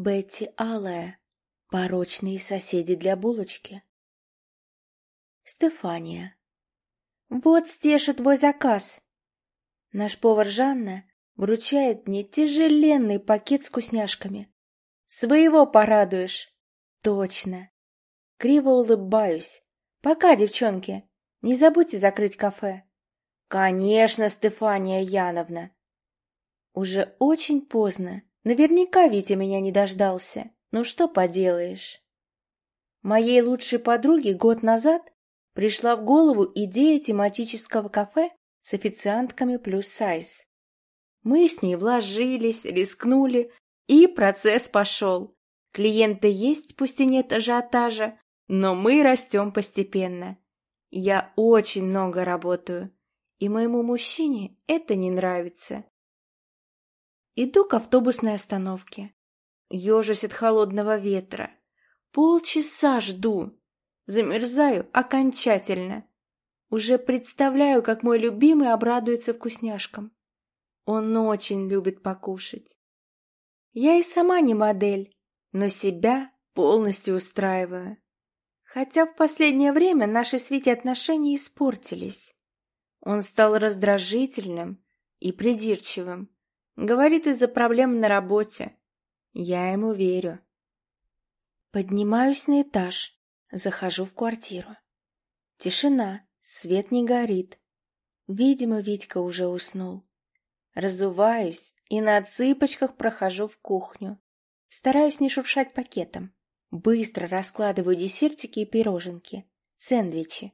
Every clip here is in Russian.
Бетти Алая. Порочные соседи для булочки. Стефания. Вот, Стеша, твой заказ. Наш повар Жанна вручает мне тяжеленный пакет с вкусняшками. Своего порадуешь. Точно. Криво улыбаюсь. Пока, девчонки. Не забудьте закрыть кафе. Конечно, Стефания Яновна. Уже очень поздно. Наверняка Витя меня не дождался. Ну что поделаешь. Моей лучшей подруге год назад пришла в голову идея тематического кафе с официантками плюс сайз. Мы с ней вложились, рискнули, и процесс пошел. Клиенты есть, пусть и нет ажиотажа, но мы растем постепенно. Я очень много работаю, и моему мужчине это не нравится. Иду к автобусной остановке. Ежусь от холодного ветра. Полчаса жду. Замерзаю окончательно. Уже представляю, как мой любимый обрадуется вкусняшкам. Он очень любит покушать. Я и сама не модель, но себя полностью устраиваю. Хотя в последнее время наши с Витей отношения испортились. Он стал раздражительным и придирчивым. Говорит из-за проблем на работе. Я ему верю. Поднимаюсь на этаж, захожу в квартиру. Тишина, свет не горит. Видимо, Витька уже уснул. Разуваюсь и на цыпочках прохожу в кухню. Стараюсь не шуршать пакетом. Быстро раскладываю десертики и пироженки, сэндвичи.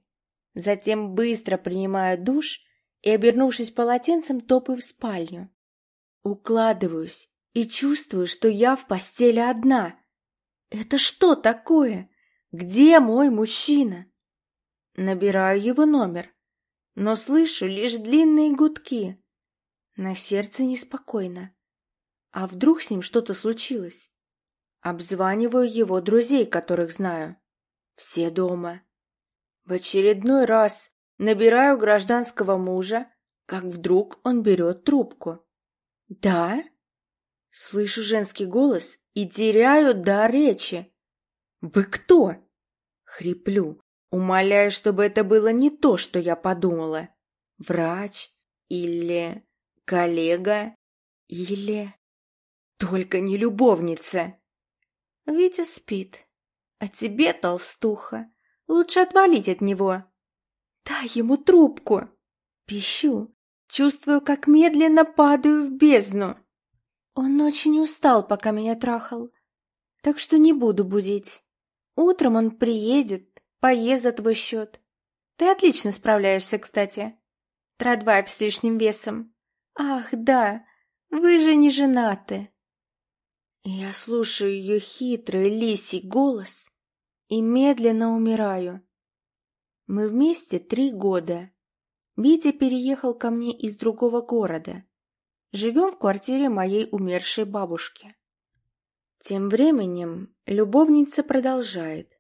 Затем быстро принимаю душ и, обернувшись полотенцем, топаю в спальню. Укладываюсь и чувствую, что я в постели одна. Это что такое? Где мой мужчина? Набираю его номер, но слышу лишь длинные гудки. На сердце неспокойно. А вдруг с ним что-то случилось? Обзваниваю его друзей, которых знаю. Все дома. В очередной раз набираю гражданского мужа, как вдруг он берет трубку. «Да?» Слышу женский голос и теряю дар речи. «Вы кто?» Хриплю, умоляю, чтобы это было не то, что я подумала. Врач или коллега или... Только не любовница. Витя спит. А тебе, толстуха, лучше отвалить от него. Дай ему трубку. Пищу, Чувствую, как медленно падаю в бездну. Он очень устал, пока меня трахал, так что не буду будить. Утром он приедет, поест за твой счет. Ты отлично справляешься, кстати. Традвайв с лишним весом. Ах, да, вы же не женаты. Я слушаю ее хитрый лисий голос и медленно умираю. Мы вместе три года. Витя переехал ко мне из другого города. Живем в квартире моей умершей бабушки. Тем временем любовница продолжает.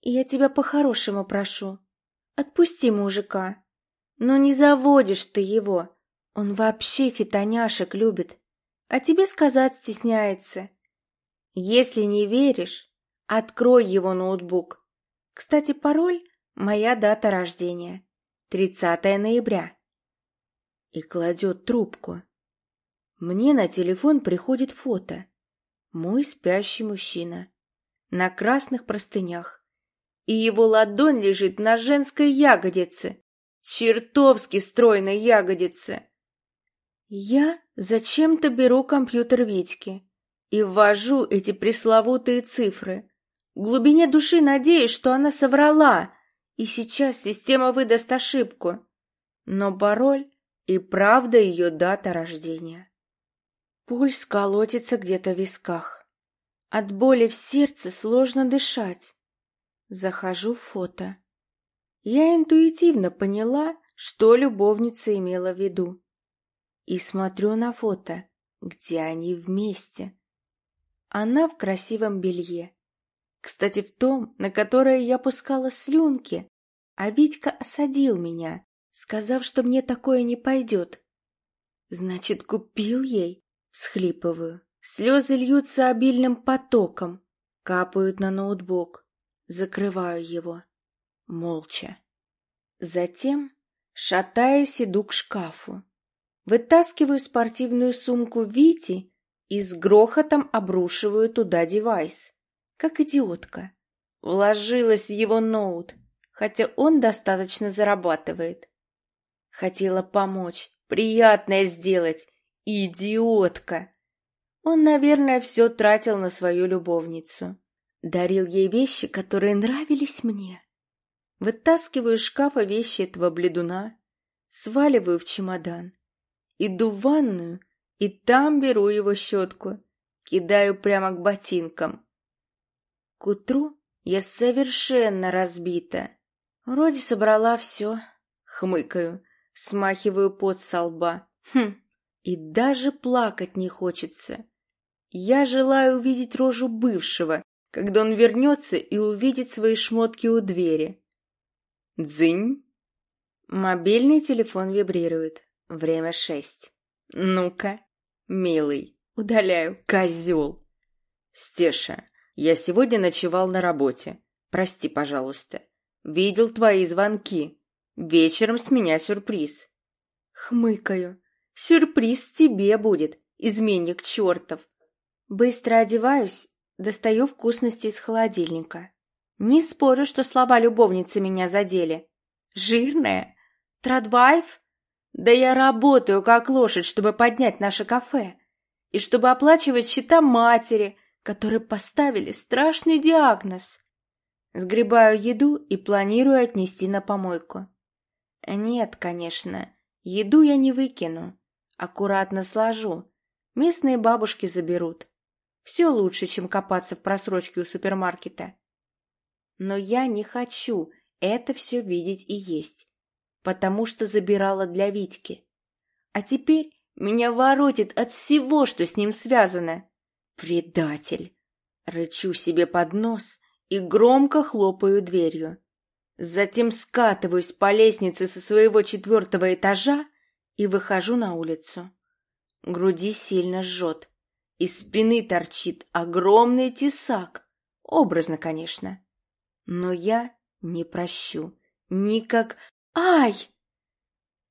«Я тебя по-хорошему прошу. Отпусти мужика. Но не заводишь ты его. Он вообще фитоняшек любит. А тебе сказать стесняется. Если не веришь, открой его ноутбук. Кстати, пароль – моя дата рождения. 30 ноября. И кладет трубку. Мне на телефон приходит фото. Мой спящий мужчина. На красных простынях. И его ладонь лежит на женской ягодице. Чертовски стройной ягодице. Я зачем-то беру компьютер Витьки и ввожу эти пресловутые цифры. В глубине души надеюсь, что она соврала, и сейчас система выдаст ошибку. Но пароль и правда ее дата рождения. Пульс колотится где-то в висках. От боли в сердце сложно дышать. Захожу в фото. Я интуитивно поняла, что любовница имела в виду. И смотрю на фото, где они вместе. Она в красивом белье, кстати, в том, на которое я пускала слюнки, а Витька осадил меня, сказав, что мне такое не пойдет. Значит, купил ей? Схлипываю. Слезы льются обильным потоком, капают на ноутбук. Закрываю его. Молча. Затем, шатаясь, иду к шкафу. Вытаскиваю спортивную сумку Вити и с грохотом обрушиваю туда девайс. Как идиотка. Вложилась в его ноут, хотя он достаточно зарабатывает. Хотела помочь, приятное сделать. Идиотка! Он, наверное, все тратил на свою любовницу. Дарил ей вещи, которые нравились мне. Вытаскиваю из шкафа вещи этого бледуна, сваливаю в чемодан. Иду в ванную, и там беру его щетку, кидаю прямо к ботинкам. К утру я совершенно разбита. Вроде собрала все. Хмыкаю, смахиваю пот со лба. Хм, и даже плакать не хочется. Я желаю увидеть рожу бывшего, когда он вернется и увидит свои шмотки у двери. Дзынь. Мобильный телефон вибрирует. Время шесть. Ну-ка, милый, удаляю, козел. Стеша, я сегодня ночевал на работе. Прости, пожалуйста. Видел твои звонки. Вечером с меня сюрприз. Хмыкаю. Сюрприз тебе будет, изменник чертов. Быстро одеваюсь, достаю вкусности из холодильника. Не спорю, что слова любовницы меня задели. Жирная? Традвайф? Да я работаю как лошадь, чтобы поднять наше кафе. И чтобы оплачивать счета матери, которые поставили страшный диагноз. Сгребаю еду и планирую отнести на помойку. Нет, конечно, еду я не выкину. Аккуратно сложу. Местные бабушки заберут. Все лучше, чем копаться в просрочке у супермаркета. Но я не хочу это все видеть и есть, потому что забирала для Витьки. А теперь меня воротит от всего, что с ним связано. Предатель! Рычу себе под нос и громко хлопаю дверью. Затем скатываюсь по лестнице со своего четвертого этажа и выхожу на улицу. Груди сильно жжет. Из спины торчит огромный тесак. Образно, конечно. Но я не прощу. Никак... Ай!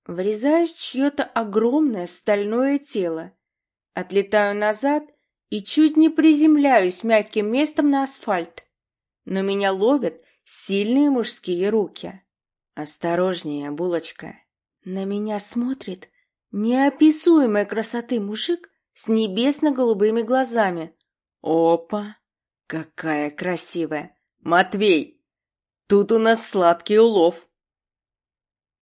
Врезаюсь в чье-то огромное стальное тело. Отлетаю назад и чуть не приземляюсь мягким местом на асфальт. Но меня ловят сильные мужские руки. «Осторожнее, булочка!» На меня смотрит неописуемой красоты мужик с небесно-голубыми глазами. Опа! Какая красивая! Матвей! Тут у нас сладкий улов.